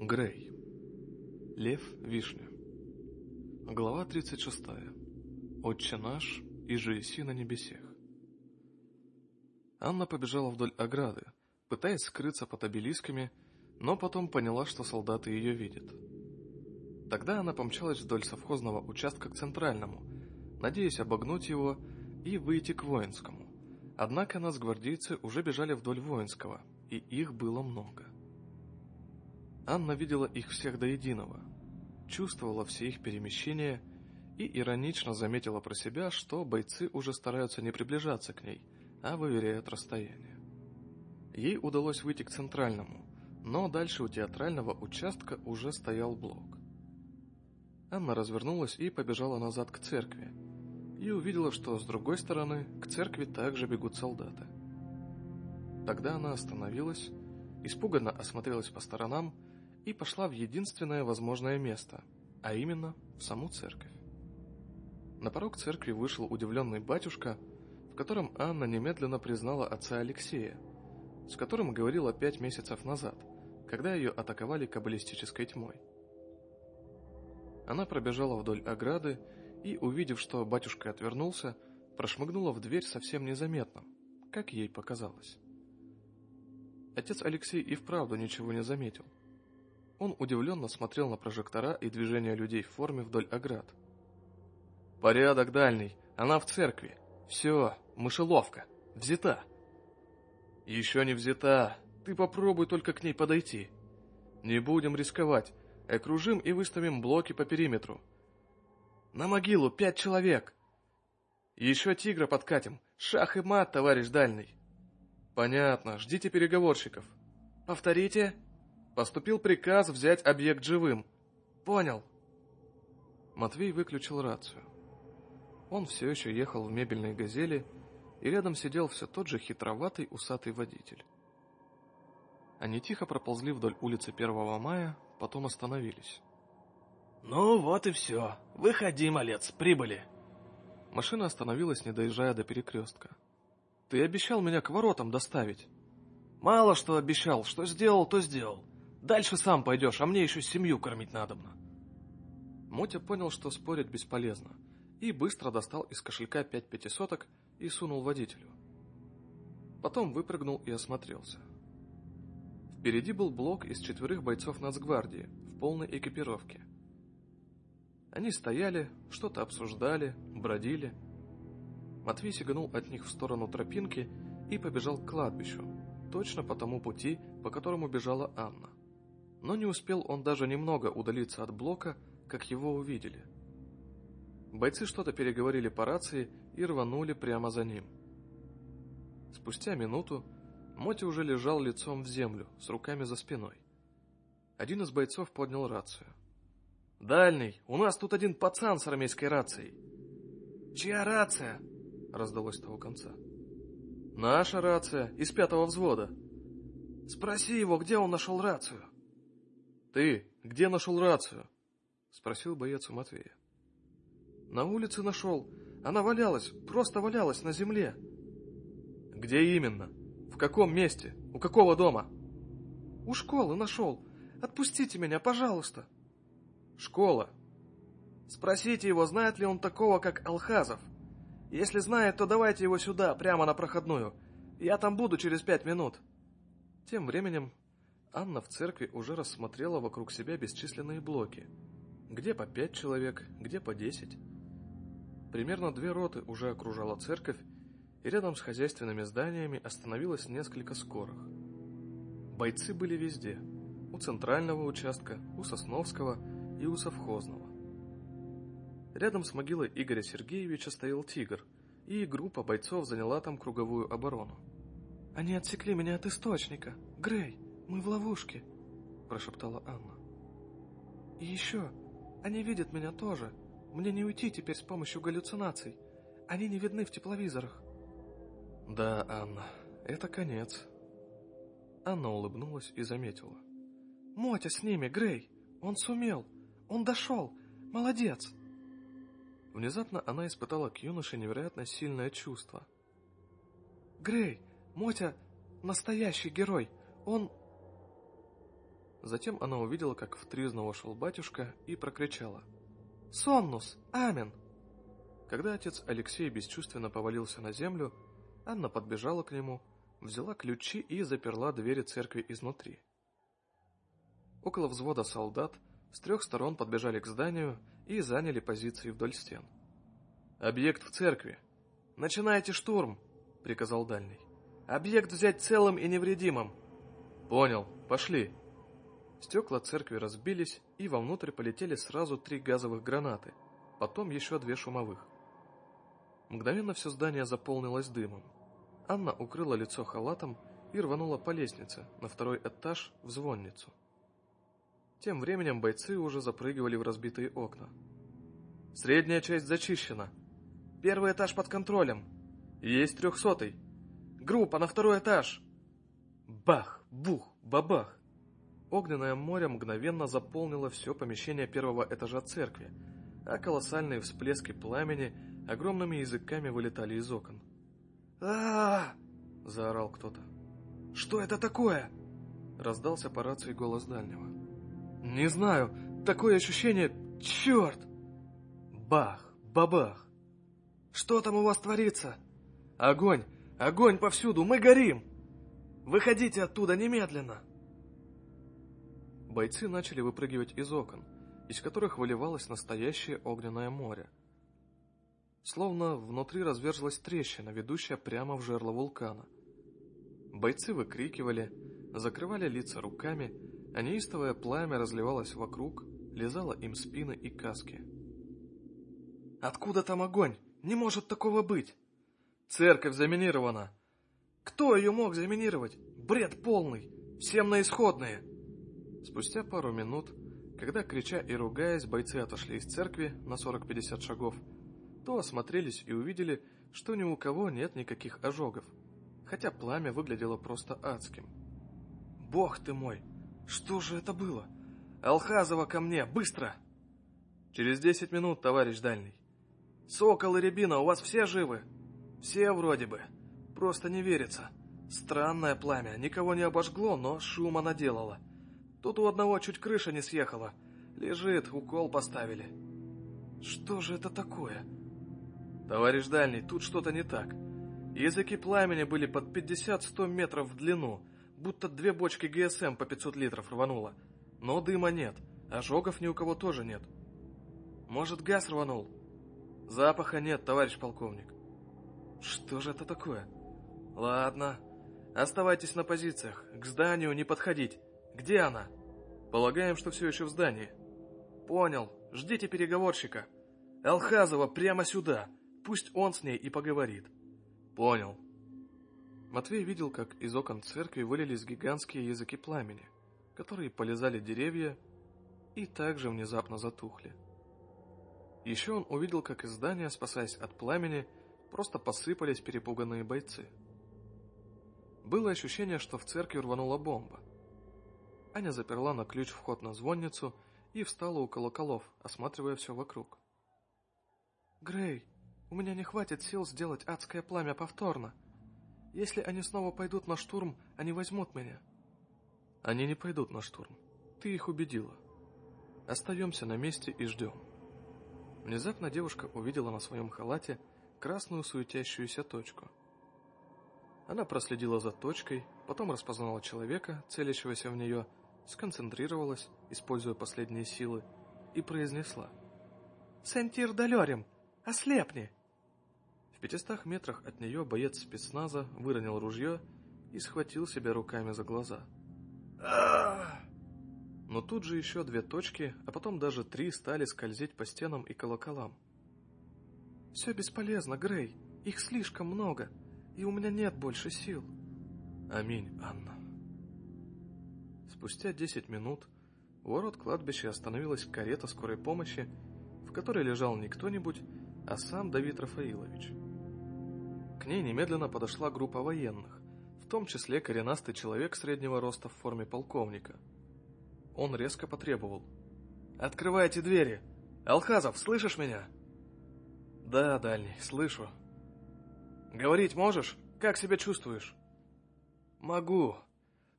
Грей. Лев Вишня. Глава 36. Отче наш, и же иси на небесех. Анна побежала вдоль ограды, пытаясь скрыться под обелисками, но потом поняла, что солдаты ее видят. Тогда она помчалась вдоль совхозного участка к центральному, надеясь обогнуть его и выйти к воинскому. Однако нас гвардейцы уже бежали вдоль воинского, и их было много. Анна видела их всех до единого, чувствовала все их перемещения и иронично заметила про себя, что бойцы уже стараются не приближаться к ней, а выверяют расстояние. Ей удалось выйти к центральному, но дальше у театрального участка уже стоял блок. Анна развернулась и побежала назад к церкви, и увидела, что с другой стороны к церкви также бегут солдаты. Тогда она остановилась, испуганно осмотрелась по сторонам и пошла в единственное возможное место, а именно в саму церковь. На порог церкви вышел удивленный батюшка, в котором Анна немедленно признала отца Алексея, с которым говорила пять месяцев назад, когда ее атаковали каббалистической тьмой. Она пробежала вдоль ограды и, увидев, что батюшка отвернулся, прошмыгнула в дверь совсем незаметно, как ей показалось. Отец Алексей и вправду ничего не заметил. Он удивленно смотрел на прожектора и движения людей в форме вдоль оград. «Порядок дальний, она в церкви. Все, мышеловка, взята». «Еще не взята, ты попробуй только к ней подойти. Не будем рисковать, окружим и выставим блоки по периметру. На могилу пять человек. Еще тигра подкатим, шах и мат, товарищ дальний». «Понятно, ждите переговорщиков». «Повторите?» Поступил приказ взять объект живым. Понял. Матвей выключил рацию. Он все еще ехал в мебельной газели, и рядом сидел все тот же хитроватый усатый водитель. Они тихо проползли вдоль улицы 1 мая, потом остановились. «Ну вот и все. Выходи, малец, прибыли!» Машина остановилась, не доезжая до перекрестка. «Ты обещал меня к воротам доставить». «Мало что обещал, что сделал, то сделал. Дальше сам пойдешь, а мне еще семью кормить надобно. Мотя понял, что спорить бесполезно, и быстро достал из кошелька пять пятисоток и сунул водителю. Потом выпрыгнул и осмотрелся. Впереди был блок из четверых бойцов нацгвардии в полной экипировке. Они стояли, что-то обсуждали, бродили. Матвей сиганул от них в сторону тропинки и побежал к кладбищу, точно по тому пути, по которому бежала Анна. Но не успел он даже немного удалиться от блока, как его увидели. Бойцы что-то переговорили по рации и рванули прямо за ним. Спустя минуту Моти уже лежал лицом в землю, с руками за спиной. Один из бойцов поднял рацию. «Дальний, у нас тут один пацан с армейской рацией». «Чья рация?» — раздалось того конца. «Наша рация, из пятого взвода». «Спроси его, где он нашел рацию». «Ты где нашел рацию?» — спросил боец у Матвея. «На улице нашел. Она валялась, просто валялась на земле». «Где именно? В каком месте? У какого дома?» «У школы нашел. Отпустите меня, пожалуйста». «Школа?» «Спросите его, знает ли он такого, как Алхазов. Если знает, то давайте его сюда, прямо на проходную. Я там буду через пять минут». Тем временем Анна в церкви уже рассмотрела вокруг себя бесчисленные блоки. Где по пять человек, где по десять. Примерно две роты уже окружала церковь, и рядом с хозяйственными зданиями остановилось несколько скорых. Бойцы были везде. У центрального участка, у Сосновского и у совхозного. Рядом с могилой Игоря Сергеевича стоял тигр, и группа бойцов заняла там круговую оборону. «Они отсекли меня от источника. Грей!» «Мы в ловушке», — прошептала Анна. «И еще, они видят меня тоже. Мне не уйти теперь с помощью галлюцинаций. Они не видны в тепловизорах». «Да, Анна, это конец». Анна улыбнулась и заметила. «Мотя с ними, Грей! Он сумел! Он дошел! Молодец!» Внезапно она испытала к юноше невероятно сильное чувство. «Грей! Мотя — настоящий герой! Он Затем она увидела, как в тризну вошел батюшка и прокричала. «Сомнус! Амин!» Когда отец Алексей бесчувственно повалился на землю, Анна подбежала к нему, взяла ключи и заперла двери церкви изнутри. Около взвода солдат с трех сторон подбежали к зданию и заняли позиции вдоль стен. «Объект в церкви! Начинайте штурм!» — приказал дальний. «Объект взять целым и невредимым!» «Понял, пошли!» Стекла церкви разбились, и вовнутрь полетели сразу три газовых гранаты, потом еще две шумовых. Мгновенно все здание заполнилось дымом. Анна укрыла лицо халатом и рванула по лестнице на второй этаж в звонницу. Тем временем бойцы уже запрыгивали в разбитые окна. «Средняя часть зачищена. Первый этаж под контролем. Есть трехсотый. Группа на второй этаж!» Бах! Бух! Бабах! Огненное море мгновенно заполнило все помещение первого этажа церкви, а колоссальные всплески пламени огромными языками вылетали из окон. а, заорал кто-то. «Что это такое?» Раздался по рации голос дальнего. «Не знаю, такое ощущение... Черт!» Бах! Бабах! «Что там у вас творится?» «Огонь! Огонь повсюду! Мы горим!» «Выходите оттуда немедленно!» Бойцы начали выпрыгивать из окон, из которых выливалось настоящее огненное море. Словно внутри разверзлась трещина, ведущая прямо в жерло вулкана. Бойцы выкрикивали, закрывали лица руками, а неистовое пламя разливалось вокруг, лизало им спины и каски. «Откуда там огонь? Не может такого быть!» «Церковь заминирована!» «Кто ее мог заминировать? Бред полный! Всем на исходные!» Спустя пару минут, когда, крича и ругаясь, бойцы отошли из церкви на 40-50 шагов, то осмотрелись и увидели, что ни у кого нет никаких ожогов, хотя пламя выглядело просто адским. «Бог ты мой! Что же это было? Алхазова ко мне! Быстро!» «Через десять минут, товарищ дальний!» «Сокол и Рябина, у вас все живы?» «Все вроде бы. Просто не верится. Странное пламя, никого не обожгло, но шума наделало. Тут у одного чуть крыша не съехала. Лежит, укол поставили. Что же это такое? Товарищ Дальний, тут что-то не так. Языки пламени были под 50-100 метров в длину, будто две бочки ГСМ по 500 литров рвануло. Но дыма нет, ожогов ни у кого тоже нет. Может, газ рванул? Запаха нет, товарищ полковник. Что же это такое? Ладно, оставайтесь на позициях, к зданию не подходить. Где она? Полагаем, что все еще в здании. Понял. Ждите переговорщика. Алхазова прямо сюда. Пусть он с ней и поговорит. Понял. Матвей видел, как из окон церкви вылились гигантские языки пламени, которые полезали деревья и также внезапно затухли. Еще он увидел, как из здания, спасаясь от пламени, просто посыпались перепуганные бойцы. Было ощущение, что в церкви рванула бомба. Аня заперла на ключ вход на звонницу и встала у колоколов, осматривая все вокруг. «Грей, у меня не хватит сил сделать адское пламя повторно. Если они снова пойдут на штурм, они возьмут меня». «Они не пойдут на штурм. Ты их убедила. Остаемся на месте и ждем». Внезапно девушка увидела на своем халате красную суетящуюся точку. Она проследила за точкой, потом распознала человека, целящегося в нее, сконцентрировалась, используя последние силы, и произнесла. «Сентир далерим! Ослепни!» В пятистах метрах от нее боец спецназа выронил ружье и схватил себя руками за глаза. Но тут же еще две точки, а потом даже три стали скользить по стенам и колоколам. «Все бесполезно, Грей. Их слишком много, и у меня нет больше сил». «Аминь, Анна». Спустя десять минут у ворот кладбища остановилась карета скорой помощи, в которой лежал не кто-нибудь, а сам Давид Рафаилович. К ней немедленно подошла группа военных, в том числе коренастый человек среднего роста в форме полковника. Он резко потребовал. «Открывайте двери! Алхазов, слышишь меня?» «Да, дальний, слышу». «Говорить можешь? Как себя чувствуешь?» «Могу.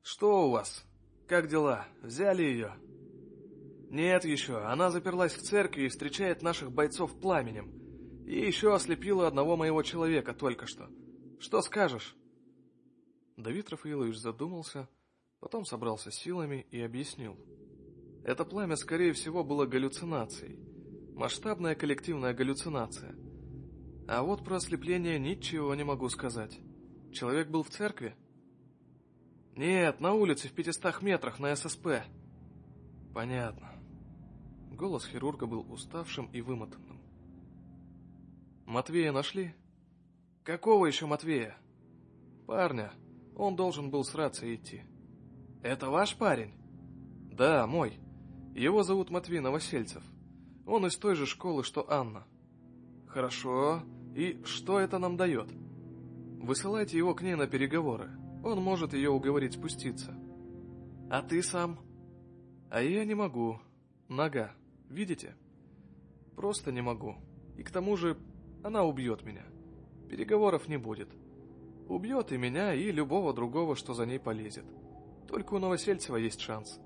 Что у вас?» Как дела? Взяли ее?» «Нет еще, она заперлась в церкви и встречает наших бойцов пламенем. И еще ослепила одного моего человека только что. Что скажешь?» Давид Рафаилович задумался, потом собрался силами и объяснил. Это пламя, скорее всего, было галлюцинацией. Масштабная коллективная галлюцинация. А вот про ослепление ничего не могу сказать. Человек был в церкви? Нет, на улице в пятистах метрах на ССП. Понятно. Голос хирурга был уставшим и вымотанным. Матвея нашли? Какого еще Матвея? Парня. Он должен был с рацией идти. Это ваш парень? Да, мой. Его зовут Матвей Новосельцев. Он из той же школы, что Анна. Хорошо. И что это нам дает? Высылайте его к ней на переговоры. Он может ее уговорить спуститься. А ты сам? А я не могу. Нога. Видите? Просто не могу. И к тому же она убьет меня. Переговоров не будет. Убьет и меня, и любого другого, что за ней полезет. Только у Новосельцева есть шанс.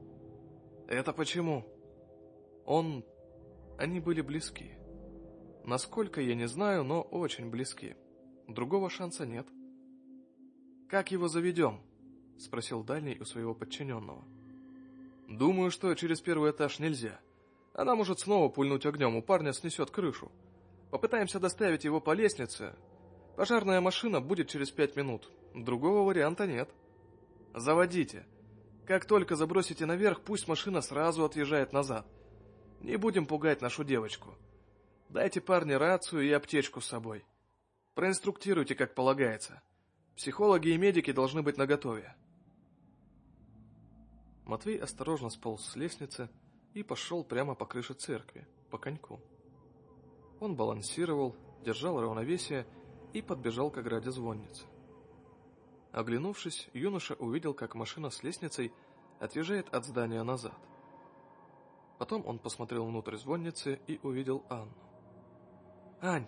Это почему? Он... Они были близки. Насколько, я не знаю, но очень близки. Другого шанса нет. «Как его заведем?» — спросил Дальний у своего подчиненного. «Думаю, что через первый этаж нельзя. Она может снова пульнуть огнем, у парня снесет крышу. Попытаемся доставить его по лестнице. Пожарная машина будет через пять минут. Другого варианта нет. Заводите. Как только забросите наверх, пусть машина сразу отъезжает назад. Не будем пугать нашу девочку. Дайте парню рацию и аптечку с собой. Проинструктируйте, как полагается. Психологи и медики должны быть наготове. Матвей осторожно сполз с лестницы и пошел прямо по крыше церкви, по коньку. Он балансировал, держал равновесие и подбежал к ограде звонницы. Оглянувшись, юноша увидел, как машина с лестницей отъезжает от здания назад. Потом он посмотрел внутрь звонницы и увидел Анну. «Ань!»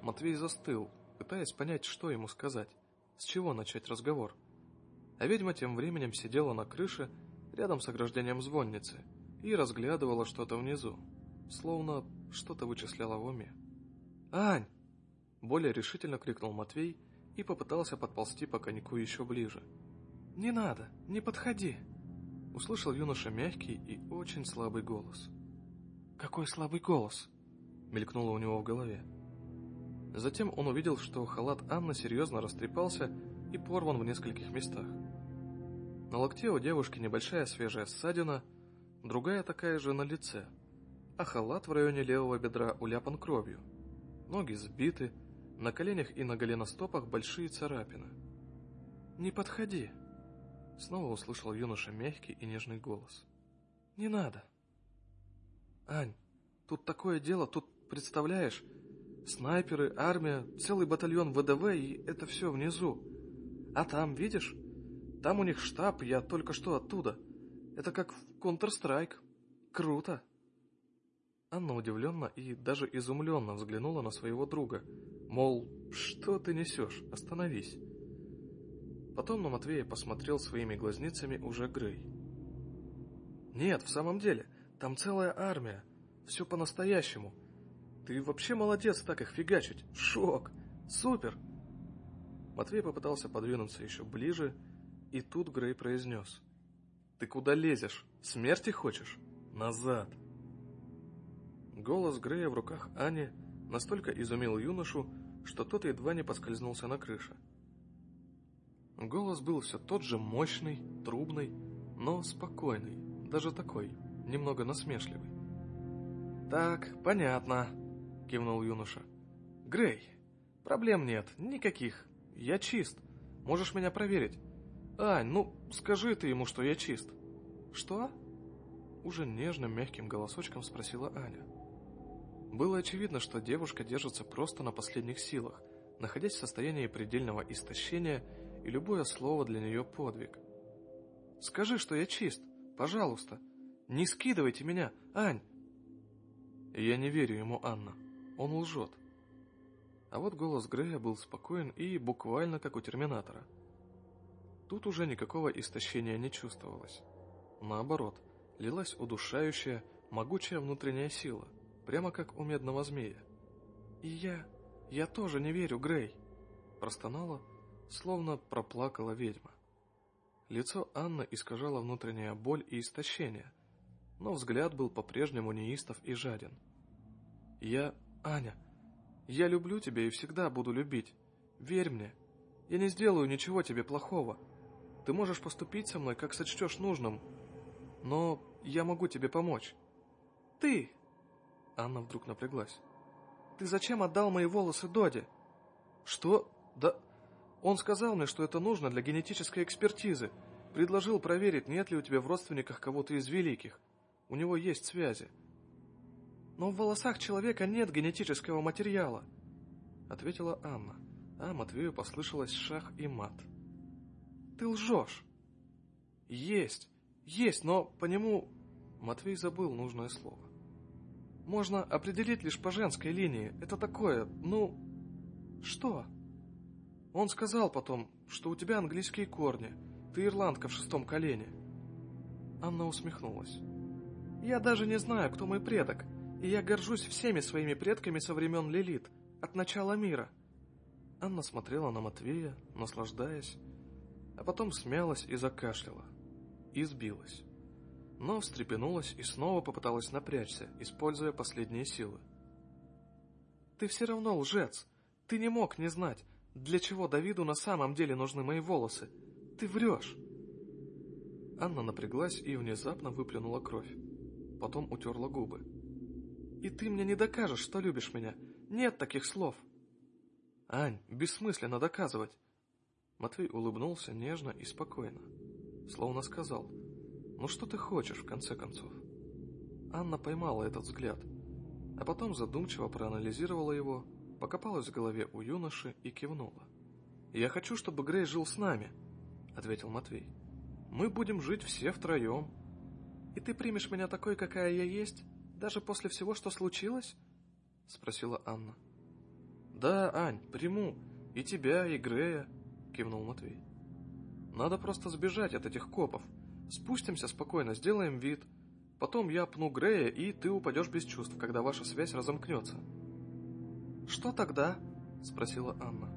Матвей застыл, пытаясь понять, что ему сказать, с чего начать разговор. А ведьма тем временем сидела на крыше, рядом с ограждением звонницы, и разглядывала что-то внизу, словно что-то вычисляла в уме. «Ань!» Более решительно крикнул Матвей и попытался подползти по коньку еще ближе. «Не надо, не подходи!» Услышал юноша мягкий и очень слабый голос. «Какой слабый голос?» Мелькнуло у него в голове. Затем он увидел, что халат Анны серьезно растрепался и порван в нескольких местах. На локте у девушки небольшая свежая ссадина, другая такая же на лице, а халат в районе левого бедра уляпан кровью. Ноги сбиты, на коленях и на голеностопах большие царапины. «Не подходи!» Снова услышал юноша мягкий и нежный голос. «Не надо!» «Ань, тут такое дело, тут, представляешь, снайперы, армия, целый батальон ВДВ, и это все внизу. А там, видишь, там у них штаб, я только что оттуда. Это как в Counter-Strike. Круто!» Анна удивленно и даже изумленно взглянула на своего друга, мол, что ты несешь, остановись. Потом на Матвея посмотрел своими глазницами уже Грей. «Нет, в самом деле, там целая армия, все по-настоящему. Ты вообще молодец так их фигачить, шок, супер!» Матвей попытался подвинуться еще ближе, и тут Грей произнес. «Ты куда лезешь? Смерти хочешь? Назад!» Голос Грея в руках Ани настолько изумил юношу, что тот едва не поскользнулся на крыше. Голос был все тот же мощный, трубный, но спокойный, даже такой, немного насмешливый. «Так, понятно», — кивнул юноша. «Грей, проблем нет, никаких. Я чист. Можешь меня проверить. Ань, ну, скажи ты ему, что я чист». «Что?» Уже нежным, мягким голосочком спросила Аня. Было очевидно, что девушка держится просто на последних силах, находясь в состоянии предельного истощения, и любое слово для нее подвиг. «Скажи, что я чист, пожалуйста. Не скидывайте меня, Ань!» Я не верю ему, Анна. Он лжет. А вот голос Грея был спокоен и буквально как у Терминатора. Тут уже никакого истощения не чувствовалось. Наоборот, лилась удушающая, могучая внутренняя сила, прямо как у медного змея. «И я... я тоже не верю, Грей!» Простонала, словно проплакала ведьма. Лицо Анны искажало внутренняя боль и истощение, но взгляд был по-прежнему неистов и жаден. «Я... Аня, я люблю тебя и всегда буду любить. Верь мне, я не сделаю ничего тебе плохого. Ты можешь поступить со мной, как сочтешь нужным, но я могу тебе помочь». «Ты!» Анна вдруг напряглась. «Ты зачем отдал мои волосы Доде?» «Что? Да...» Он сказал мне, что это нужно для генетической экспертизы. Предложил проверить, нет ли у тебя в родственниках кого-то из великих. У него есть связи. Но в волосах человека нет генетического материала, ответила Анна, а Матвею послышалось шах и мат. Ты лжешь. Есть, есть, но по нему... Матвей забыл нужное слово. Можно определить лишь по женской линии. Это такое, ну... Что? Он сказал потом, что у тебя английские корни. Ты ирландка в шестом колене. Анна усмехнулась. Я даже не знаю, кто мой предок, и я горжусь всеми своими предками со времен Лилит, от начала мира. Анна смотрела на Матвея, наслаждаясь, а потом смялась и закашляла. И сбилась. Но встрепенулась и снова попыталась напрячься, используя последние силы. «Ты все равно лжец. Ты не мог не знать. Для чего Давиду на самом деле нужны мои волосы? Ты врешь!» Анна напряглась и внезапно выплюнула кровь. Потом утерла губы. «И ты мне не докажешь, что любишь меня. Нет таких слов!» «Ань, бессмысленно доказывать!» Матвей улыбнулся нежно и спокойно, словно сказал, «Ну что ты хочешь, в конце концов?» Анна поймала этот взгляд, а потом задумчиво проанализировала его покопалась в голове у юноши и кивнула. «Я хочу, чтобы Грей жил с нами», — ответил Матвей. «Мы будем жить все втроем». «И ты примешь меня такой, какая я есть, даже после всего, что случилось?» — спросила Анна. «Да, Ань, приму. И тебя, и Грея», — кивнул Матвей. «Надо просто сбежать от этих копов. Спустимся спокойно, сделаем вид. Потом я пну Грея, и ты упадешь без чувств, когда ваша связь разомкнется». «Что тогда?» — спросила Анна.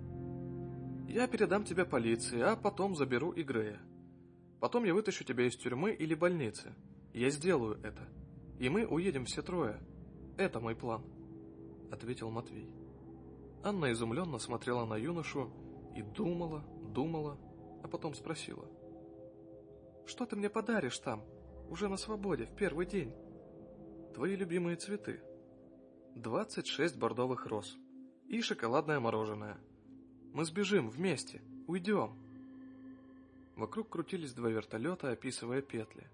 «Я передам тебя полиции, а потом заберу и Грея. Потом я вытащу тебя из тюрьмы или больницы. Я сделаю это. И мы уедем все трое. Это мой план», — ответил Матвей. Анна изумленно смотрела на юношу и думала, думала, а потом спросила. «Что ты мне подаришь там, уже на свободе, в первый день?» «Твои любимые цветы», 26 бордовых роз и шоколадное мороженое. Мы сбежим вместе, уйдем. Вокруг крутились два вертолета, описывая петли.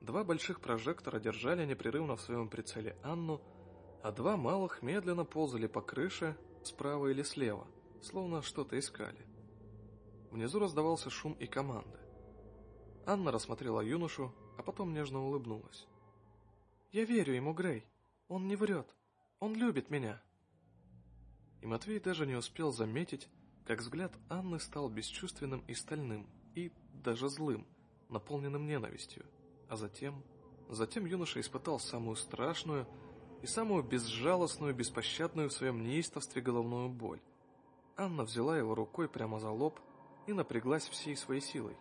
Два больших прожектора держали непрерывно в своем прицеле Анну, а два малых медленно ползали по крыше справа или слева, словно что-то искали. Внизу раздавался шум и команды. Анна рассмотрела юношу, а потом нежно улыбнулась. «Я верю ему, Грей. Он не врет. Он любит меня. И Матвей даже не успел заметить, как взгляд Анны стал бесчувственным и стальным, и даже злым, наполненным ненавистью. А затем... Затем юноша испытал самую страшную и самую безжалостную, беспощадную в своем неистовстве головную боль. Анна взяла его рукой прямо за лоб и напряглась всей своей силой.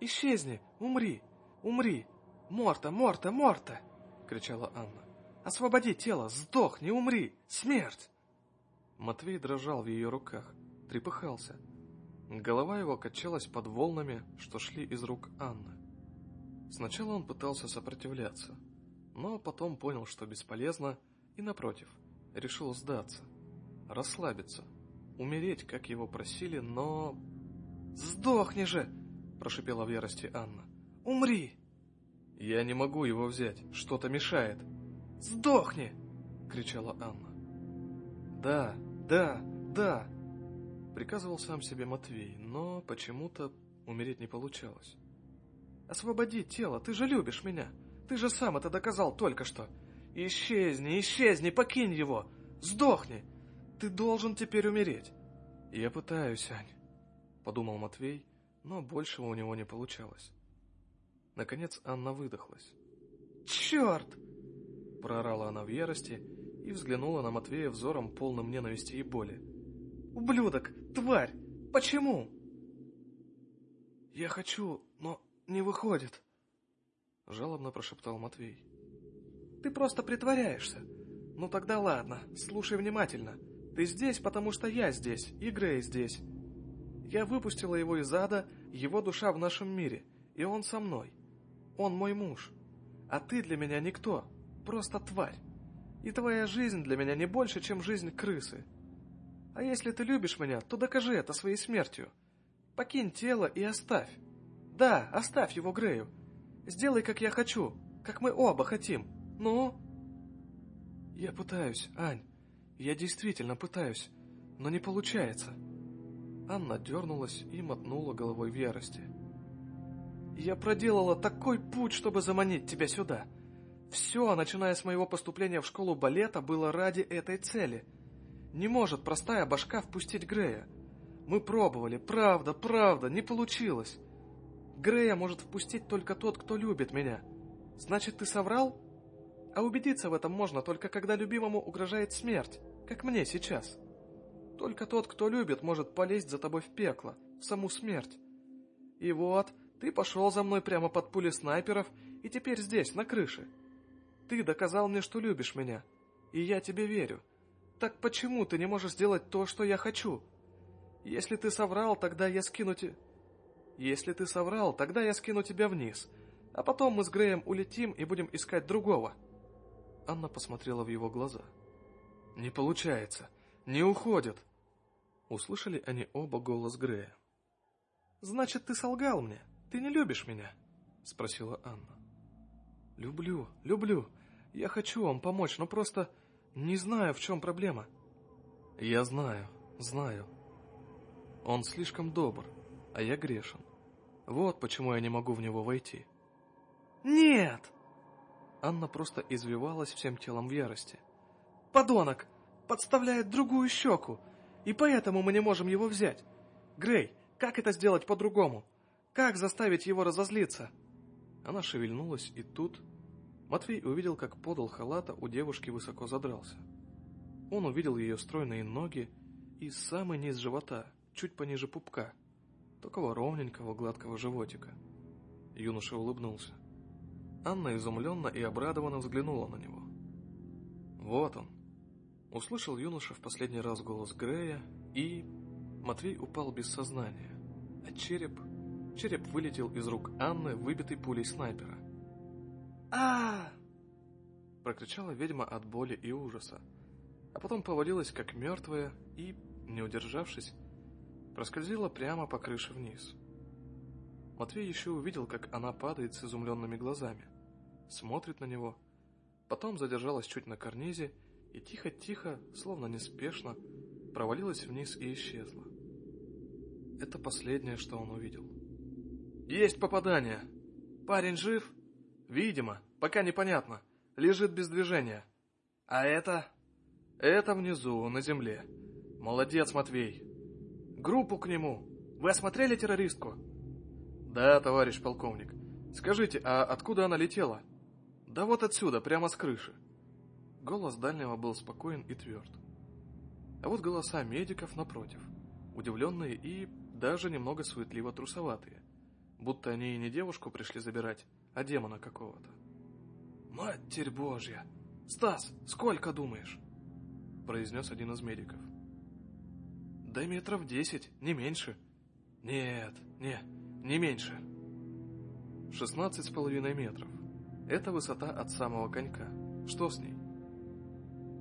«Исчезни! Умри! Умри! Морта! Морта! Морта!» — кричала Анна. Освободи тело! Сдохни! Умри! Смерть!» Матвей дрожал в ее руках, трепыхался. Голова его качалась под волнами, что шли из рук Анны. Сначала он пытался сопротивляться, но потом понял, что бесполезно, и, напротив, решил сдаться, расслабиться, умереть, как его просили, но... «Сдохни же!» – прошипела в ярости Анна. «Умри!» «Я не могу его взять, что-то мешает!» «Сдохни!» — кричала Анна. «Да, да, да!» — приказывал сам себе Матвей, но почему-то умереть не получалось. «Освободи тело, ты же любишь меня! Ты же сам это доказал только что! Исчезни, исчезни, покинь его! Сдохни! Ты должен теперь умереть!» «Я пытаюсь, Ань!» подумал Матвей, но большего у него не получалось. Наконец Анна выдохлась. «Черт!» — проорала она в ярости и взглянула на Матвея взором полным ненависти и боли. «Ублюдок! Тварь! Почему?» «Я хочу, но не выходит», — жалобно прошептал Матвей. «Ты просто притворяешься. Ну тогда ладно, слушай внимательно. Ты здесь, потому что я здесь, и Грей здесь. Я выпустила его из ада, его душа в нашем мире, и он со мной. Он мой муж. А ты для меня никто, просто тварь. И твоя жизнь для меня не больше, чем жизнь крысы. А если ты любишь меня, то докажи это своей смертью. Покинь тело и оставь. Да, оставь его Грею. Сделай, как я хочу, как мы оба хотим. Ну? Я пытаюсь, Ань. Я действительно пытаюсь, но не получается. Анна дернулась и мотнула головой в ярости. Я проделала такой путь, чтобы заманить тебя сюда. Все, начиная с моего поступления в школу балета, было ради этой цели. Не может простая башка впустить Грея. Мы пробовали, правда, правда, не получилось. Грея может впустить только тот, кто любит меня. Значит, ты соврал? А убедиться в этом можно только когда любимому угрожает смерть, как мне сейчас. Только тот, кто любит, может полезть за тобой в пекло, в саму смерть. И вот, ты пошел за мной прямо под пули снайперов и теперь здесь, на крыше. Ты доказал мне, что любишь меня, и я тебе верю. Так почему ты не можешь сделать то, что я хочу? Если ты соврал, тогда я скину тебя... Если ты соврал, тогда я скину тебя вниз, а потом мы с Греем улетим и будем искать другого. Анна посмотрела в его глаза. «Не получается. Не уходит!» Услышали они оба голос Грея. «Значит, ты солгал мне. Ты не любишь меня?» Спросила Анна. «Люблю, люблю. Я хочу вам помочь, но просто не знаю, в чем проблема». «Я знаю, знаю. Он слишком добр, а я грешен. Вот почему я не могу в него войти». «Нет!» Анна просто извивалась всем телом в ярости. «Подонок! Подставляет другую щеку! И поэтому мы не можем его взять! Грей, как это сделать по-другому? Как заставить его разозлиться?» Она шевельнулась, и тут... Матвей увидел, как подол халата у девушки высоко задрался. Он увидел ее стройные ноги и самый низ живота, чуть пониже пупка, такого ровненького гладкого животика. Юноша улыбнулся. Анна изумленно и обрадованно взглянула на него. «Вот он!» Услышал юноша в последний раз голос Грея, и... Матвей упал без сознания, а череп... Череп вылетел из рук Анны, выбитый пулей снайпера. а Прокричала ведьма от боли и ужаса, а потом повалилась как мертвая и, не удержавшись, проскользила прямо по крыше вниз. Матвей еще увидел, как она падает с изумленными глазами смотрит на него, потом задержалась чуть на карнизе и тихо-тихо, словно неспешно, провалилась вниз и исчезла. Это последнее, что он увидел. «Есть попадание! Парень жив? Видимо, пока непонятно. Лежит без движения. А это? Это внизу, на земле. Молодец, Матвей. Группу к нему. Вы осмотрели террористку?» «Да, товарищ полковник. Скажите, а откуда она летела?» Да вот отсюда, прямо с крыши. Голос дальнего был спокоен и тверд. А вот голоса медиков напротив, удивленные и даже немного суетливо трусоватые, будто они и не девушку пришли забирать, а демона какого-то. «Матерь Божья! Стас, сколько думаешь?» произнес один из медиков. «Да метров десять, не меньше». «Нет, не, не меньше». «Шестнадцать с половиной метров», это высота от самого конька. Что с ней?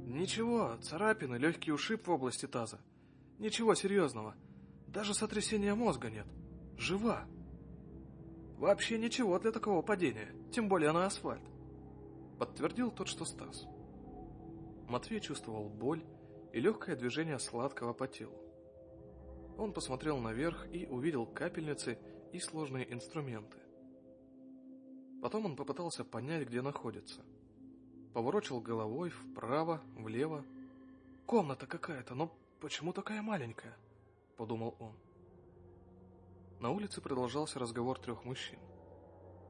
Ничего, царапины, легкий ушиб в области таза. Ничего серьезного. Даже сотрясения мозга нет. Жива. Вообще ничего для такого падения, тем более на асфальт. Подтвердил тот, что Стас. Матвей чувствовал боль и легкое движение сладкого по телу. Он посмотрел наверх и увидел капельницы и сложные инструменты. Потом он попытался понять, где находится. Поворочил головой вправо, влево. «Комната какая-то, но почему такая маленькая?» — подумал он. На улице продолжался разговор трех мужчин.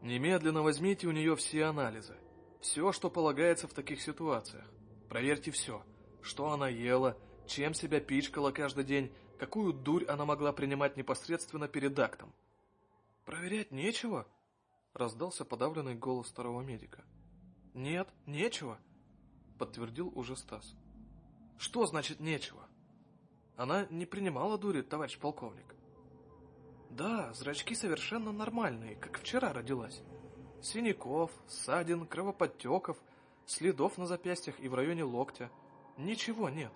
«Немедленно возьмите у нее все анализы. Все, что полагается в таких ситуациях. Проверьте все. Что она ела, чем себя пичкала каждый день, какую дурь она могла принимать непосредственно перед актом. «Проверять нечего?» — раздался подавленный голос второго медика. «Нет, нечего», — подтвердил уже Стас. «Что значит нечего?» «Она не принимала дури, товарищ полковник». «Да, зрачки совершенно нормальные, как вчера родилась. Синяков, ссадин, кровоподтеков, следов на запястьях и в районе локтя. Ничего нет.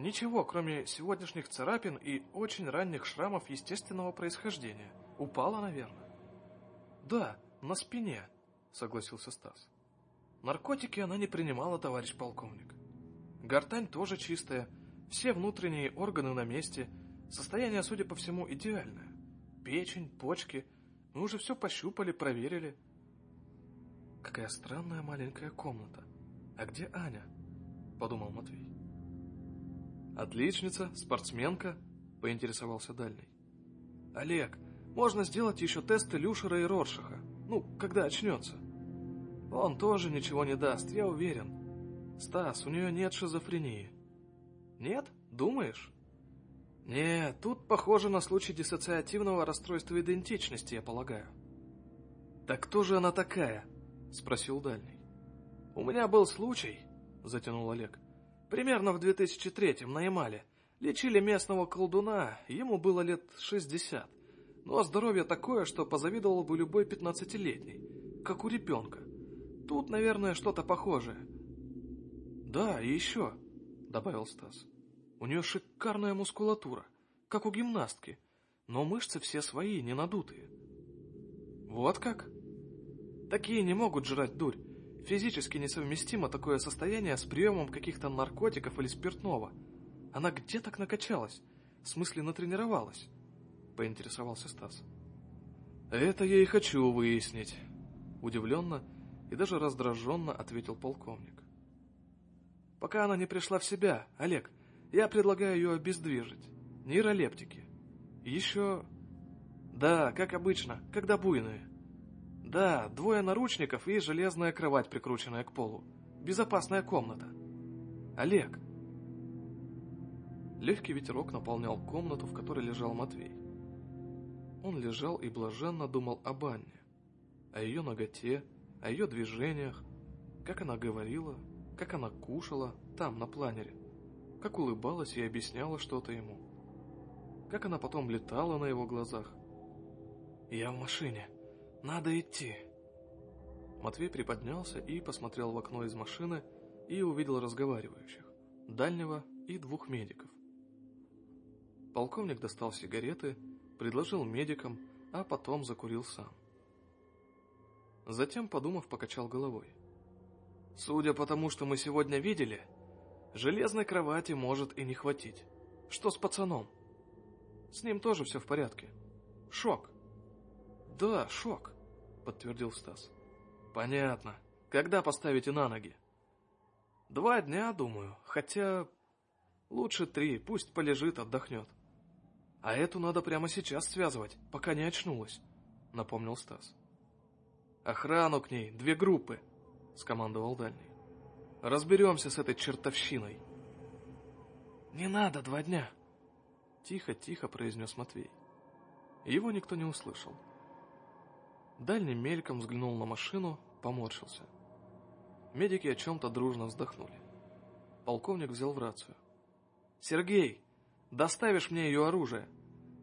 Ничего, кроме сегодняшних царапин и очень ранних шрамов естественного происхождения. Упала, наверное. Да, на спине, согласился Стас. Наркотики она не принимала, товарищ полковник. Гортань тоже чистая, все внутренние органы на месте, состояние, судя по всему, идеальное. Печень, почки, мы уже все пощупали, проверили. Какая странная маленькая комната. А где Аня? Подумал Матвей. Отличница, спортсменка, поинтересовался Дальний. Олег, можно сделать еще тесты Люшера и Роршаха. Ну, когда очнется. Он тоже ничего не даст, я уверен. Стас, у нее нет шизофрении. Нет? Думаешь? Нет, тут похоже на случай диссоциативного расстройства идентичности, я полагаю. Так кто же она такая? Спросил Дальний. У меня был случай, затянул Олег. Примерно в 2003-м на Ямале. Лечили местного колдуна, ему было лет 60. Но здоровье такое, что позавидовал бы любой пятнадцатилетний, как у ребенка. Тут, наверное, что-то похожее. Да, и еще, добавил Стас. У нее шикарная мускулатура, как у гимнастки, но мышцы все свои, не надутые. Вот как? Такие не могут жрать дурь. Физически несовместимо такое состояние с приемом каких-то наркотиков или спиртного. Она где так накачалась? В смысле, натренировалась? Поинтересовался Стас. Это я и хочу выяснить. Удивленно и даже раздраженно ответил полковник. Пока она не пришла в себя, Олег, я предлагаю ее обездвижить. Нейролептики. Еще... Да, как обычно, когда буйные. Да, двое наручников и железная кровать, прикрученная к полу. Безопасная комната. Олег. Легкий ветерок наполнял комнату, в которой лежал Матвей. Он лежал и блаженно думал об Анне, о ее ноготе, о ее движениях, как она говорила, как она кушала там, на планере, как улыбалась и объясняла что-то ему, как она потом летала на его глазах. «Я в машине», надо идти. Матвей приподнялся и посмотрел в окно из машины и увидел разговаривающих, дальнего и двух медиков. Полковник достал сигареты, предложил медикам, а потом закурил сам. Затем, подумав, покачал головой. Судя по тому, что мы сегодня видели, железной кровати может и не хватить. Что с пацаном? С ним тоже все в порядке. Шок. Да, шок, подтвердил Стас. Понятно. Когда поставите на ноги? Два дня, думаю, хотя лучше три, пусть полежит, отдохнет. А эту надо прямо сейчас связывать, пока не очнулась, напомнил Стас. Охрану к ней, две группы, скомандовал Дальний. Разберемся с этой чертовщиной. Не надо два дня, тихо-тихо произнес Матвей. Его никто не услышал. Дальний мельком взглянул на машину, поморщился. Медики о чем-то дружно вздохнули. Полковник взял в рацию. «Сергей, доставишь мне ее оружие?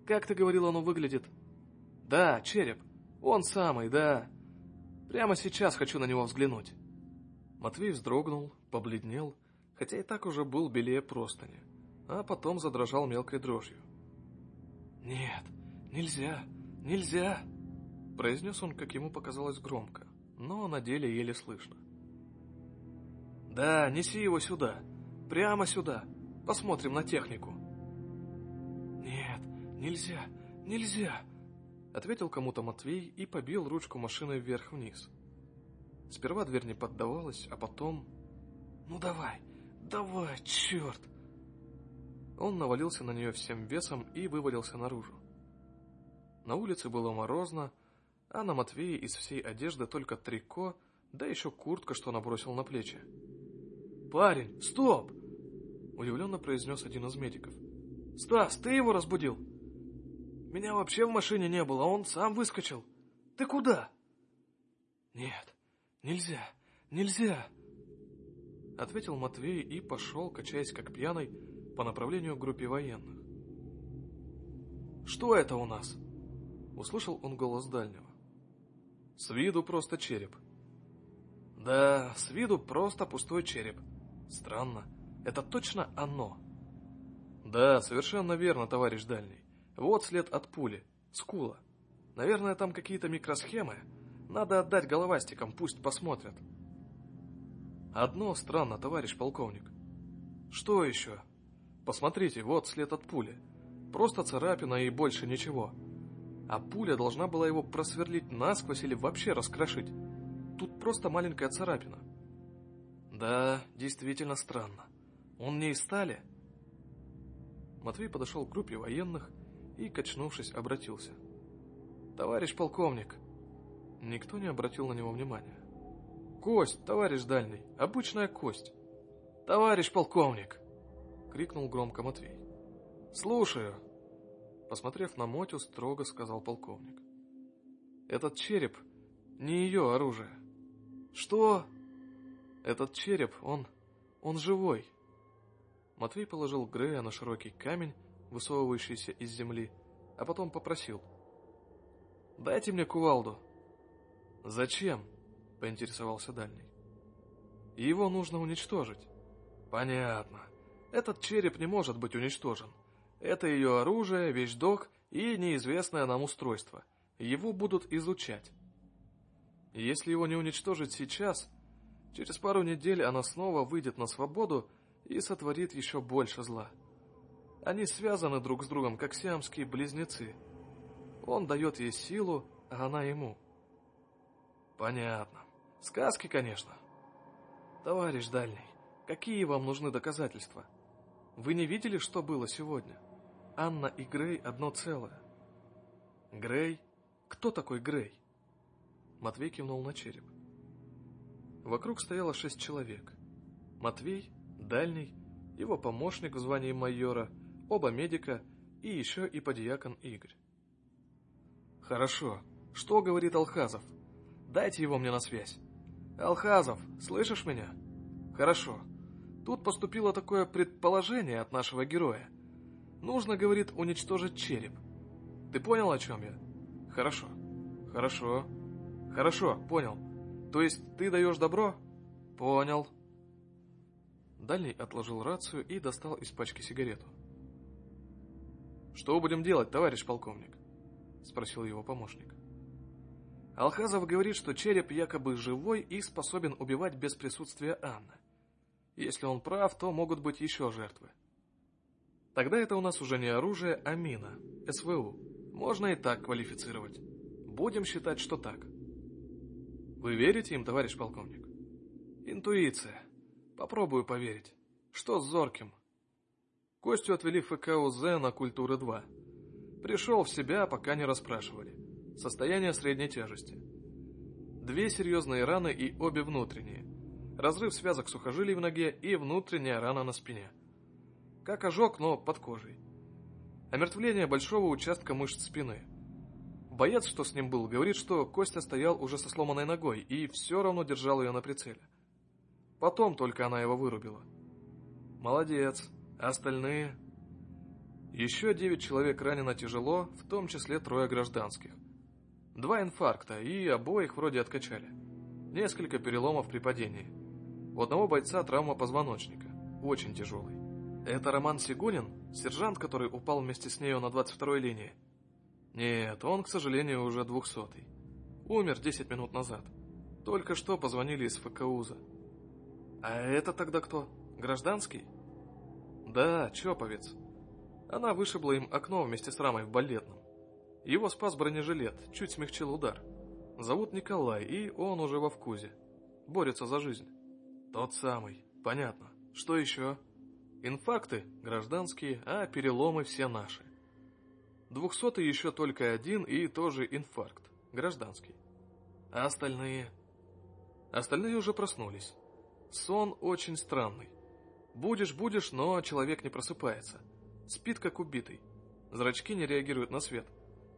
Как ты говорил, оно выглядит?» «Да, череп. Он самый, да. Прямо сейчас хочу на него взглянуть». Матвей вздрогнул, побледнел, хотя и так уже был белее простыни, а потом задрожал мелкой дрожью. «Нет, нельзя, нельзя!» Произнес он, как ему показалось, громко, но на деле еле слышно. «Да, неси его сюда, прямо сюда, посмотрим на технику». «Нет, нельзя, нельзя!» Ответил кому-то Матвей и побил ручку машины вверх-вниз. Сперва дверь не поддавалась, а потом... «Ну давай, давай, черт!» Он навалился на нее всем весом и вывалился наружу. На улице было морозно, а на Матвее из всей одежды только трико, да еще куртка, что набросил на плечи. «Парень, стоп!» — удивленно произнес один из медиков. «Стас, ты его разбудил?» «Меня вообще в машине не было, он сам выскочил. Ты куда?» «Нет, нельзя, нельзя!» Ответил Матвей и пошел, качаясь как пьяный, по направлению к группе военных. «Что это у нас?» Услышал он голос дальнего. «С виду просто череп». «Да, с виду просто пустой череп. Странно, это точно оно?» «Да, совершенно верно, товарищ дальний. Вот след от пули. Скула. Наверное, там какие-то микросхемы. Надо отдать головастикам, пусть посмотрят». «Одно странно, товарищ полковник». «Что еще?» «Посмотрите, вот след от пули. Просто царапина и больше ничего. А пуля должна была его просверлить насквозь или вообще раскрошить. Тут просто маленькая царапина. Да, действительно странно. Он не из стали? Матвей подошел к группе военных и, качнувшись, обратился. «Товарищ полковник!» Никто не обратил на него внимания. «Кость, товарищ дальний, обычная кость!» «Товарищ полковник!» — крикнул громко Матвей. «Слушаю!» Посмотрев на Мотю, строго сказал полковник. «Этот череп не ее оружие». «Что?» «Этот череп, он... он живой». Матвей положил Грея на широкий камень, высовывающийся из земли, а потом попросил. «Дайте мне кувалду». «Зачем?» — поинтересовался дальний. «Его нужно уничтожить». «Понятно. Этот череп не может быть уничтожен. Это ее оружие, вещдок и неизвестное нам устройство. Его будут изучать. Если его не уничтожить сейчас, через пару недель она снова выйдет на свободу и сотворит еще больше зла. Они связаны друг с другом, как сиамские близнецы. Он дает ей силу, а она ему. Понятно. Сказки, конечно. Товарищ Дальний, какие вам нужны доказательства? Вы не видели, что было сегодня? Анна и Грей одно целое. Грей? Кто такой Грей? Матвей кивнул на череп. Вокруг стояло шесть человек. Матвей, Дальний, его помощник в звании майора, оба медика и еще и подьякон Игорь. «Хорошо. Что говорит Алхазов? Дайте его мне на связь. Алхазов, слышишь меня? Хорошо. Тут поступило такое предположение от нашего героя. Нужно, говорит, уничтожить череп. Ты понял, о чем я? Хорошо. Хорошо. Хорошо, понял. То есть ты даешь добро? Понял. Дальний отложил рацию и достал из пачки сигарету. «Что будем делать, товарищ полковник?» — спросил его помощник. Алхазов говорит, что череп якобы живой и способен убивать без присутствия Анны. Если он прав, то могут быть еще жертвы. Тогда это у нас уже не оружие, а мина, СВУ. Можно и так квалифицировать. Будем считать, что так. Вы верите им, товарищ полковник? Интуиция. Попробую поверить. Что с Зорким? Костю отвели в ФКУЗ на Культуры-2. Пришел в себя, пока не расспрашивали. Состояние средней тяжести. Две серьезные раны и обе внутренние. Разрыв связок сухожилий в ноге и внутренняя рана на спине. Как ожог, но под кожей. Омертвление большого участка мышц спины. Боец, что с ним был, говорит, что Костя стоял уже со сломанной ногой и все равно держал ее на прицеле. Потом только она его вырубила. Молодец. остальные? Еще девять человек ранено тяжело, в том числе трое гражданских. Два инфаркта, и обоих вроде откачали. Несколько переломов при падении. У одного бойца травма позвоночника, очень тяжелый. Это Роман Сигунин, сержант, который упал вместе с нею на 22-й линии? Нет, он, к сожалению, уже двухсотый. Умер 10 минут назад. Только что позвонили из ФКУЗа. А это тогда кто? Гражданский? Да, Чоповец. Она вышибла им окно вместе с рамой в балетном. Его спас бронежилет, чуть смягчил удар. Зовут Николай, и он уже во вкузе. Борется за жизнь. Тот самый, понятно. Что еще? Инфаркты гражданские, а переломы все наши. Двухсотый еще только один и тоже инфаркт, гражданский. А остальные? Остальные уже проснулись. Сон очень странный. Будешь-будешь, но человек не просыпается. Спит как убитый. Зрачки не реагируют на свет.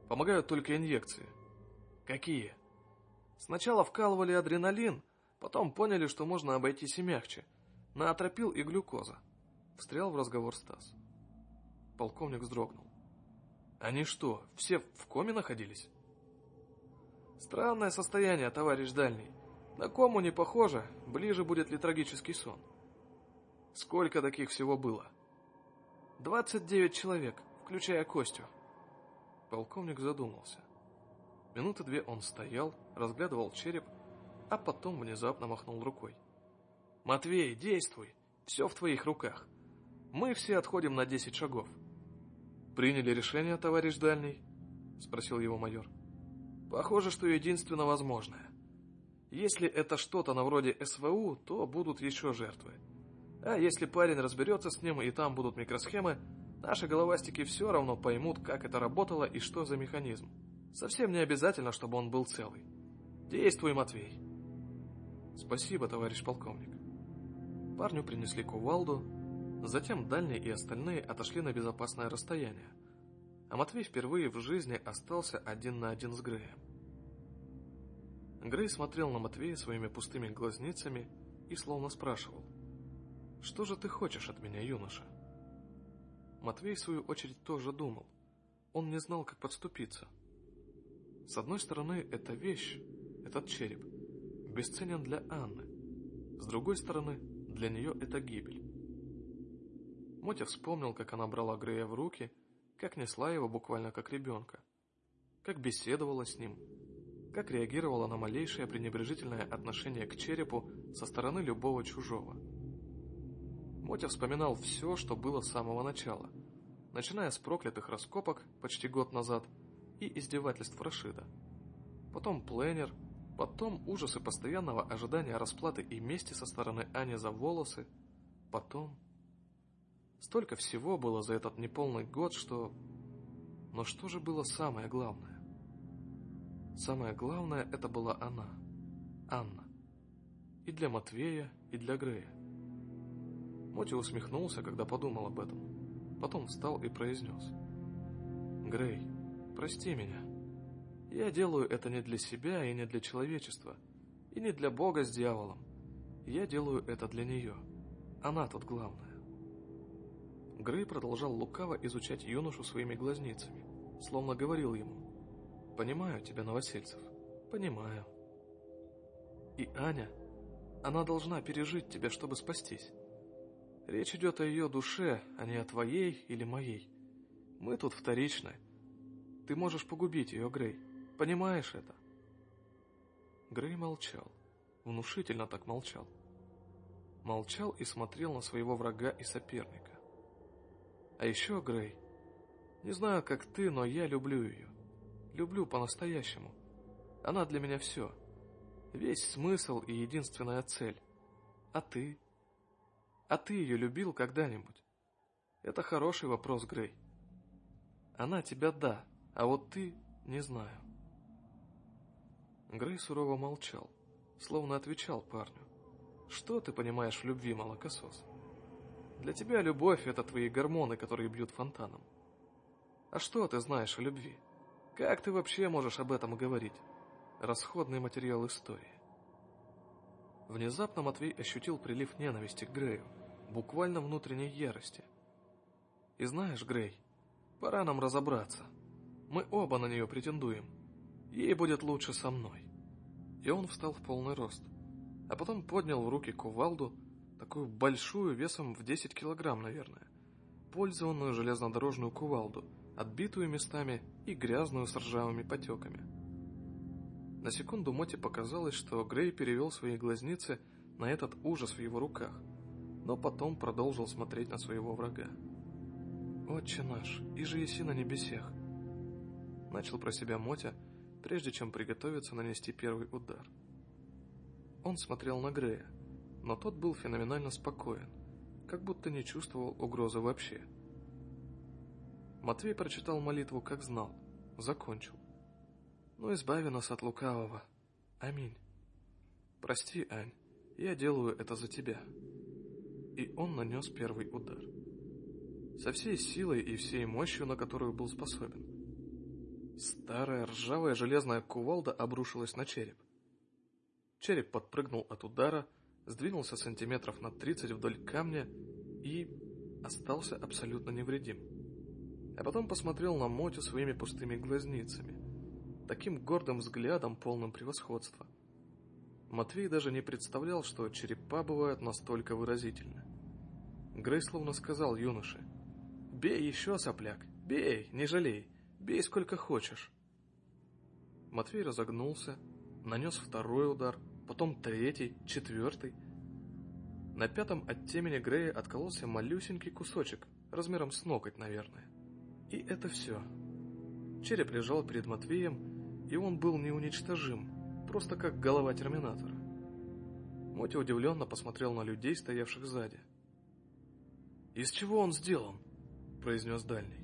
Помогают только инъекции. Какие? Сначала вкалывали адреналин, потом поняли, что можно обойтись и мягче. Наатропил и глюкоза. Встрял в разговор Стас. Полковник вздрогнул. Они что, все в коме находились? Странное состояние, товарищ дальний. На кому не похоже, ближе будет ли трагический сон. Сколько таких всего было? Двадцать девять человек, включая Костю. Полковник задумался. Минуты две он стоял, разглядывал череп, а потом внезапно махнул рукой. «Матвей, действуй! Все в твоих руках. Мы все отходим на десять шагов». «Приняли решение, товарищ Дальний?» — спросил его майор. «Похоже, что единственно возможное. Если это что-то на вроде СВУ, то будут еще жертвы. А если парень разберется с ним и там будут микросхемы, наши головастики все равно поймут, как это работало и что за механизм. Совсем не обязательно, чтобы он был целый. Действуй, Матвей. Спасибо, товарищ полковник. Парню принесли кувалду, затем дальние и остальные отошли на безопасное расстояние. А Матвей впервые в жизни остался один на один с Греем. Грей смотрел на Матвея своими пустыми глазницами и словно спрашивал – что же ты хочешь от меня, юноша? Матвей, в свою очередь, тоже думал. Он не знал, как подступиться. С одной стороны, эта вещь, этот череп, бесценен для Анны. С другой стороны, для нее это гибель. Мотя вспомнил, как она брала Грея в руки, как несла его буквально как ребенка, как беседовала с ним, как реагировала на малейшее пренебрежительное отношение к черепу со стороны любого чужого. Мотя вспоминал все, что было с самого начала, начиная с проклятых раскопок почти год назад и издевательств Рашида. Потом пленер, потом ужасы постоянного ожидания расплаты и мести со стороны Ани за волосы, потом... Столько всего было за этот неполный год, что... Но что же было самое главное? Самое главное это была она, Анна. И для Матвея, и для Грея. Моти усмехнулся, когда подумал об этом. Потом встал и произнес. «Грей, прости меня. Я делаю это не для себя и не для человечества, и не для Бога с дьяволом. Я делаю это для нее. Она тут главная». Грей продолжал лукаво изучать юношу своими глазницами, словно говорил ему «Понимаю тебя, Новосельцев, понимаю». И Аня, она должна пережить тебя, чтобы спастись. Речь идет о ее душе, а не о твоей или моей. Мы тут вторичны. Ты можешь погубить ее, Грей. Понимаешь это?» Грей молчал. Внушительно так молчал. Молчал и смотрел на своего врага и соперника. А еще, Грей, не знаю, как ты, но я люблю ее. Люблю по-настоящему. Она для меня все. Весь смысл и единственная цель. А ты? А ты ее любил когда-нибудь? Это хороший вопрос, Грей. Она тебя да, а вот ты не знаю. Грей сурово молчал, словно отвечал парню. Что ты понимаешь в любви, молокосос? Для тебя любовь — это твои гормоны, которые бьют фонтаном. А что ты знаешь о любви? Как ты вообще можешь об этом говорить? Расходный материал истории. Внезапно Матвей ощутил прилив ненависти к Грею буквально внутренней ярости. И знаешь, Грей, пора нам разобраться. Мы оба на нее претендуем. Ей будет лучше со мной. И он встал в полный рост, а потом поднял в руки кувалду, такую большую, весом в 10 килограмм, наверное, пользованную железнодорожную кувалду, отбитую местами и грязную с ржавыми потеками. На секунду Моти показалось, что Грей перевел свои глазницы на этот ужас в его руках – но потом продолжил смотреть на своего врага. «Отче наш, и же еси на небесех!» Начал про себя Мотя, прежде чем приготовиться нанести первый удар. Он смотрел на Грея, но тот был феноменально спокоен, как будто не чувствовал угрозы вообще. Матвей прочитал молитву, как знал. Закончил. «Ну, избави нас от лукавого. Аминь. Прости, Ань, я делаю это за тебя». И он нанес первый удар. Со всей силой и всей мощью, на которую был способен. Старая ржавая железная кувалда обрушилась на череп. Череп подпрыгнул от удара, сдвинулся сантиметров на 30 вдоль камня и остался абсолютно невредим. А потом посмотрел на Мотю своими пустыми глазницами, таким гордым взглядом, полным превосходства. Матвей даже не представлял, что черепа бывают настолько выразительны. Грей словно сказал юноше, «Бей еще, сопляк, бей, не жалей, бей сколько хочешь». Матвей разогнулся, нанес второй удар, потом третий, четвертый. На пятом от темени Грея откололся малюсенький кусочек, размером с ноготь, наверное. И это все. Череп лежал перед Матвеем, и он был неуничтожим, просто как голова терминатора. Мотя удивленно посмотрел на людей, стоявших сзади. «Из чего он сделан?» – произнес дальний.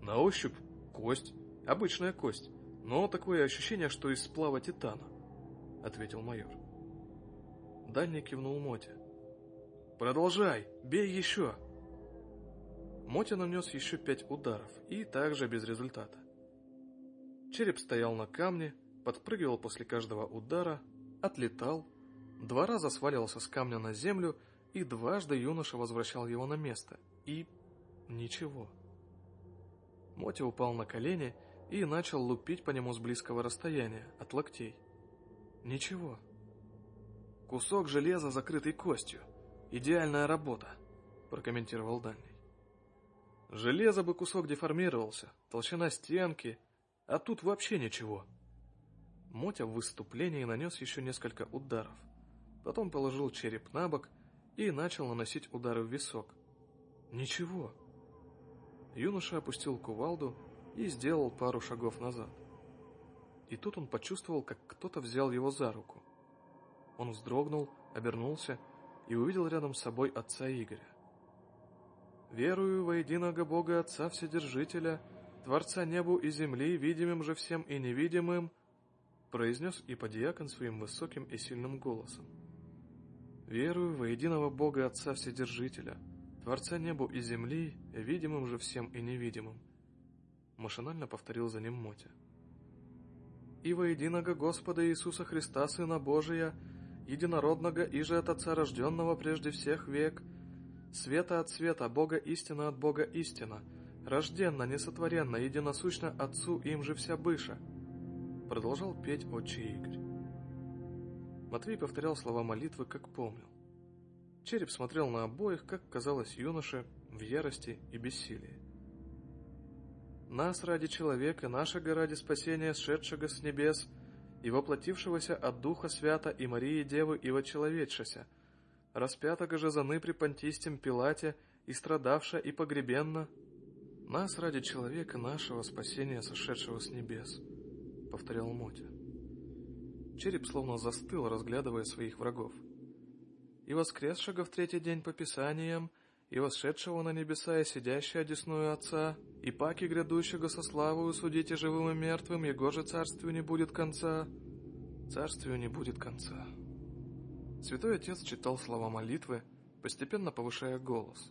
«На ощупь кость, обычная кость, но такое ощущение, что из сплава титана», – ответил майор. Дальний кивнул Моте. «Продолжай, бей еще!» Мотя нанес еще пять ударов, и также без результата. Череп стоял на камне, подпрыгивал после каждого удара, отлетал, два раза сваливался с камня на землю, и дважды юноша возвращал его на место, и ничего. Мотя упал на колени и начал лупить по нему с близкого расстояния, от локтей. Ничего. Кусок железа, закрытый костью. Идеальная работа, прокомментировал Дальний. Железо бы кусок деформировался, толщина стенки, а тут вообще ничего. Мотя в выступлении нанес еще несколько ударов. Потом положил череп на бок и начал наносить удары в висок. Ничего. Юноша опустил кувалду и сделал пару шагов назад. И тут он почувствовал, как кто-то взял его за руку. Он вздрогнул, обернулся и увидел рядом с собой отца Игоря. Верую во единого Бога Отца Вседержителя, Творца небу и земли, видимым же всем и невидимым, произнес иподиакон своим высоким и сильным голосом. Верую во единого Бога Отца Вседержителя, Творца небу и земли, видимым же всем и невидимым. Машинально повторил за ним Мотя. И во единого Господа Иисуса Христа, Сына Божия, единородного и же от Отца рожденного прежде всех век, Света от света, Бога истина от Бога истина, рожденно, несотворенно, единосущно Отцу им же вся быша. Продолжал петь отче Игорь. Матвей повторял слова молитвы, как помнил. Череп смотрел на обоих, как казалось юноше, в ярости и бессилии. «Нас ради человека, нашего ради спасения, сшедшего с небес, и воплотившегося от Духа Свята и Марии Девы и вочеловечася, распятого же заны при Понтистем Пилате, и страдавша, и погребенна, нас ради человека нашего спасения, сошедшего с небес», — повторял Мотя. Череп словно застыл, разглядывая своих врагов. «И воскресшего в третий день по Писаниям, и восшедшего на небеса и сидящего одесную Отца, и паки грядущего со славою судите живым и мертвым, его же царствию не будет конца, царствию не будет конца». Святой Отец читал слова молитвы, постепенно повышая голос,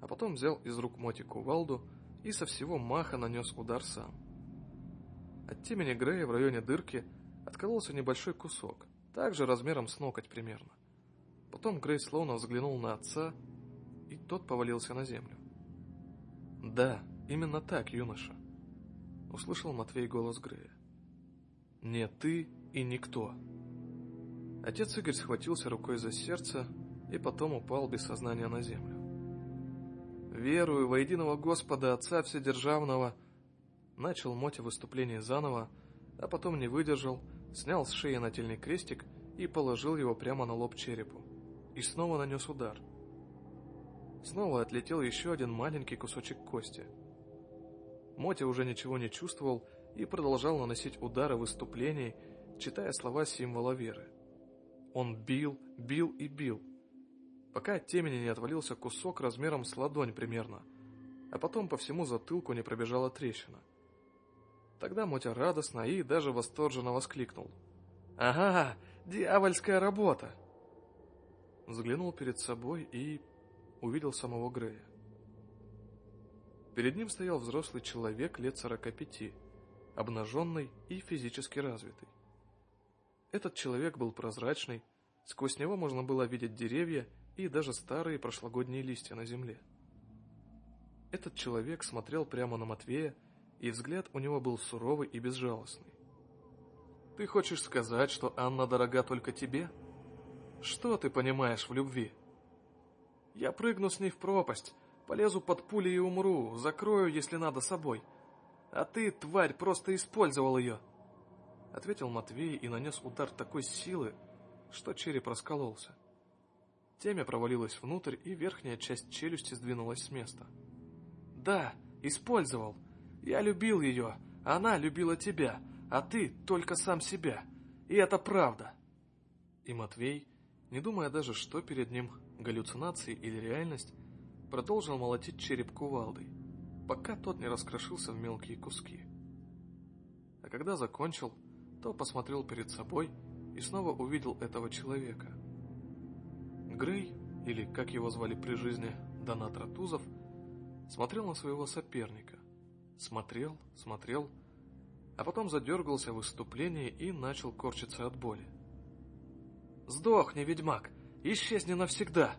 а потом взял из рук Моти кувалду и со всего маха нанес удар сам. От темени Грея в районе дырки откололся небольшой кусок, также размером с ноготь примерно. Потом Грей словно взглянул на отца, и тот повалился на землю. «Да, именно так, юноша», — услышал Матвей голос Грея. «Не ты и никто». Отец Игорь схватился рукой за сердце и потом упал без сознания на землю. «Верую во единого Господа, Отца Вседержавного!» Начал Мотя выступление заново, а потом не выдержал, снял с шеи нательный крестик и положил его прямо на лоб черепу. И снова нанес удар. Снова отлетел еще один маленький кусочек кости. Мотя уже ничего не чувствовал и продолжал наносить удары в выступлении, читая слова символа веры. Он бил, бил и бил, пока от темени не отвалился кусок размером с ладонь примерно, а потом по всему затылку не пробежала трещина. Тогда Мотя радостно и даже восторженно воскликнул. «Ага, дьявольская работа!» Взглянул перед собой и увидел самого Грея. Перед ним стоял взрослый человек лет сорока пяти, обнаженный и физически развитый. Этот человек был прозрачный, сквозь него можно было видеть деревья и даже старые прошлогодние листья на земле. Этот человек смотрел прямо на Матвея, и взгляд у него был суровый и безжалостный. «Ты хочешь сказать, что Анна дорога только тебе? Что ты понимаешь в любви? Я прыгну с ней в пропасть, полезу под пули и умру, закрою, если надо, собой. А ты, тварь, просто использовал ее!» Ответил Матвей и нанес удар такой силы, что череп раскололся. Темя провалилась внутрь, и верхняя часть челюсти сдвинулась с места. «Да, использовал. Я любил ее, она любила тебя, а ты только сам себя. И это правда!» И Матвей, не думая даже, что перед ним, галлюцинации или реальность, продолжил молотить череп кувалдой, пока тот не раскрошился в мелкие куски. А когда закончил, то посмотрел перед собой и снова увидел этого человека – Грей, или как его звали при жизни, Донат Ратузов, смотрел на своего соперника. Смотрел, смотрел, а потом задергался в выступлении и начал корчиться от боли. «Сдохни, ведьмак! Исчезни навсегда!»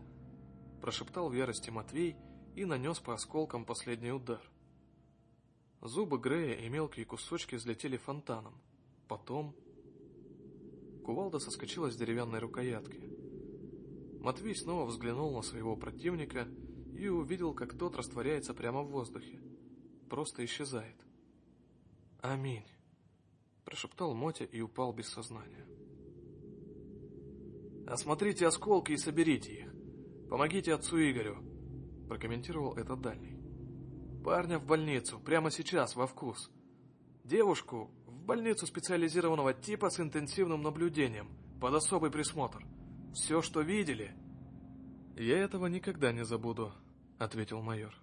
Прошептал в ярости Матвей и нанес по осколкам последний удар. Зубы Грея и мелкие кусочки взлетели фонтаном. Потом... Кувалда соскочила с деревянной рукоятки. Матвей снова взглянул на своего противника и увидел, как тот растворяется прямо в воздухе. Просто исчезает. «Аминь», – прошептал Мотя и упал без сознания. «Осмотрите осколки и соберите их. Помогите отцу Игорю», – прокомментировал этот дальний. «Парня в больницу, прямо сейчас, во вкус. Девушку в больницу специализированного типа с интенсивным наблюдением, под особый присмотр. Все, что видели...» «Я этого никогда не забуду», — ответил майор.